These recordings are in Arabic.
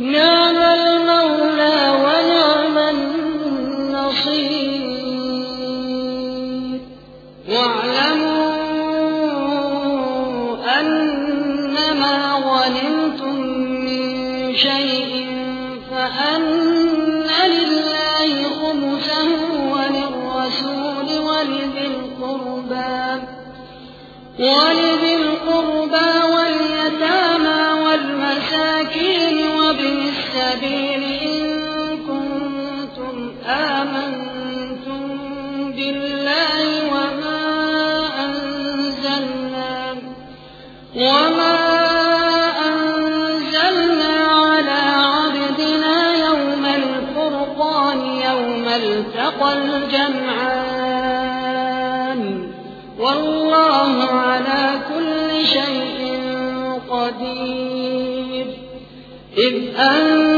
نعم المولى ونعم النصير. واعلموا أنما غنمتم من شيء فأن لله خمسه وللرسول ولذي القربى ولذي القربى السبيل إن كنتم آمنتم بالله وما أنزلنا وما أنزلنا على عبدنا يوم الفرقان يوم التقى الجمعان. والله على كل شيء قدير. إذ أنتم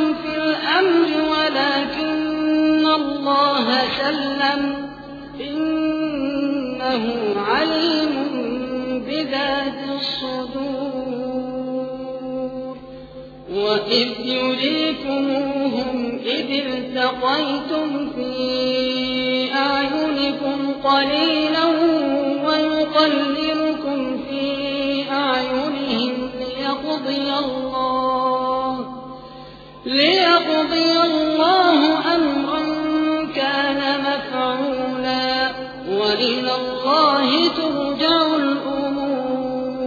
الله سلم إنه عليم بذات الصدور. وإذ يريكموهم إذ التقيتم في أعينكم قليلا ويقللكم في أعينهم ليقضي الله ليقضي الله الله ترجع الأمور.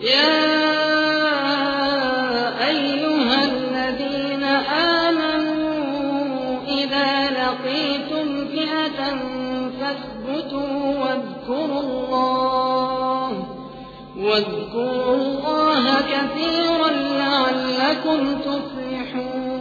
يا أيها الذين آمنوا إذا لقيتم فئة فاثبتوا واذكروا الله واذكروا الله كثيرا لعلكم تفلحون.